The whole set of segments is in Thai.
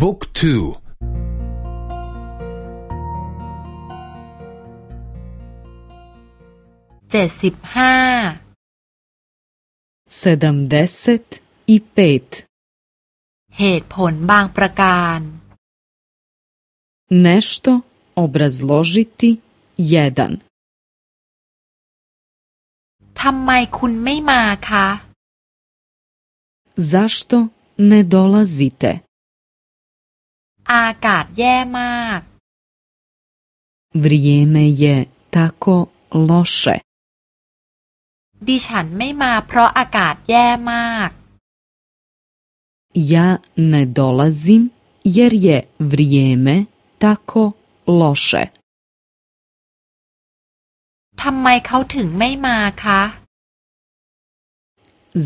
บุ๊กทูเจ็ดสิบห้า sedamdeset i pet เหตุผลบางประการ nešto obrazložiti jedan ทำไมคุณไม่มาคะ zašto ne dolazite อากาศแย่มาก vrijeme je tako loše ดิฉันไม่มาเพราะอากาศแย่มาก ja ne dolazim jer je vrijeme tako loše ทำไมเขาถึงไม่มาคะ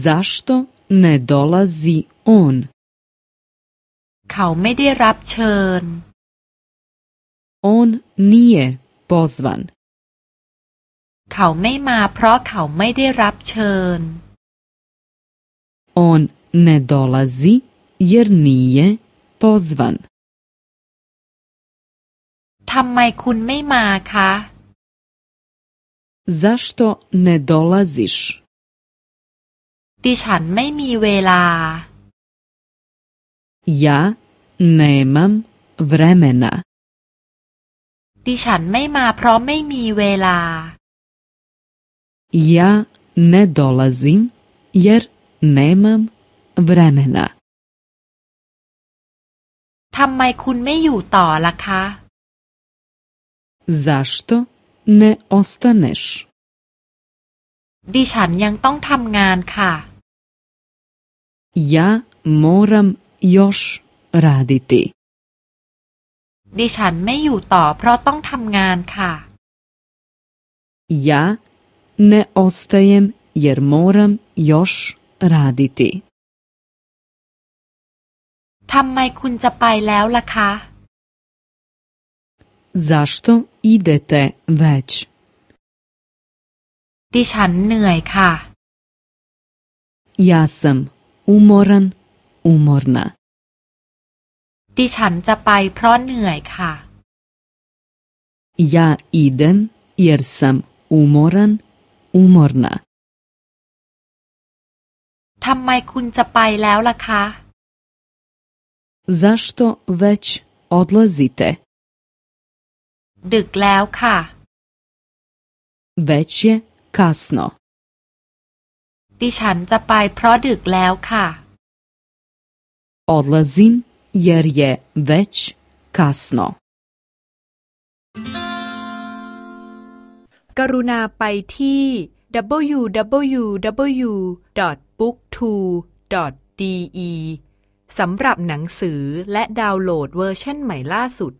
zašto ne dolazi on เขาไม่ได้รับเชิญ on nije pozvan เขาไม่มาเพราะเขาไม่ได้รับเชิญ on ne dolazi jer nije pozvan ทำไมคุณไม่มาคะ zašto ne dolaziš ดิฉันไม่มีเวลา ja nemam vremena ดิฉันไม่มาเพราะไม่มีเวลา ja ne dolazim jer nemam vremena ทำไมคุณไม่อยู่ต่อล่ะคะ zašto ne ostaneš ดิฉันยังต้องทำงานค่ะ ja moram još raditi ดิฉันไม่อยู่ต่อเพราะต้องทำงานค่ะ ja ne ostajem jer moram još raditi ทำไมคุณจะไปแล้วล่ะคะ zašto idete već ดิฉันเหนื่อยค่ะ ja sam umoran umorna ดิฉันจะไปเพราะเหนื่อยค่ะ ja idem jer sam umoran umorna ทำไมคุณจะไปแล้วล่ะคะ zašto već odlazite ดึกแล้วค่ะ već je kasno ดิฉันจะไปเพราะดึกแล้วค่ะ odlazim jer je već kasno กรุณาไปที่ www.booktwo.de สำหรับหนังสือและดาวน์โหลดเวอร์ชันใหม่ล่าสุด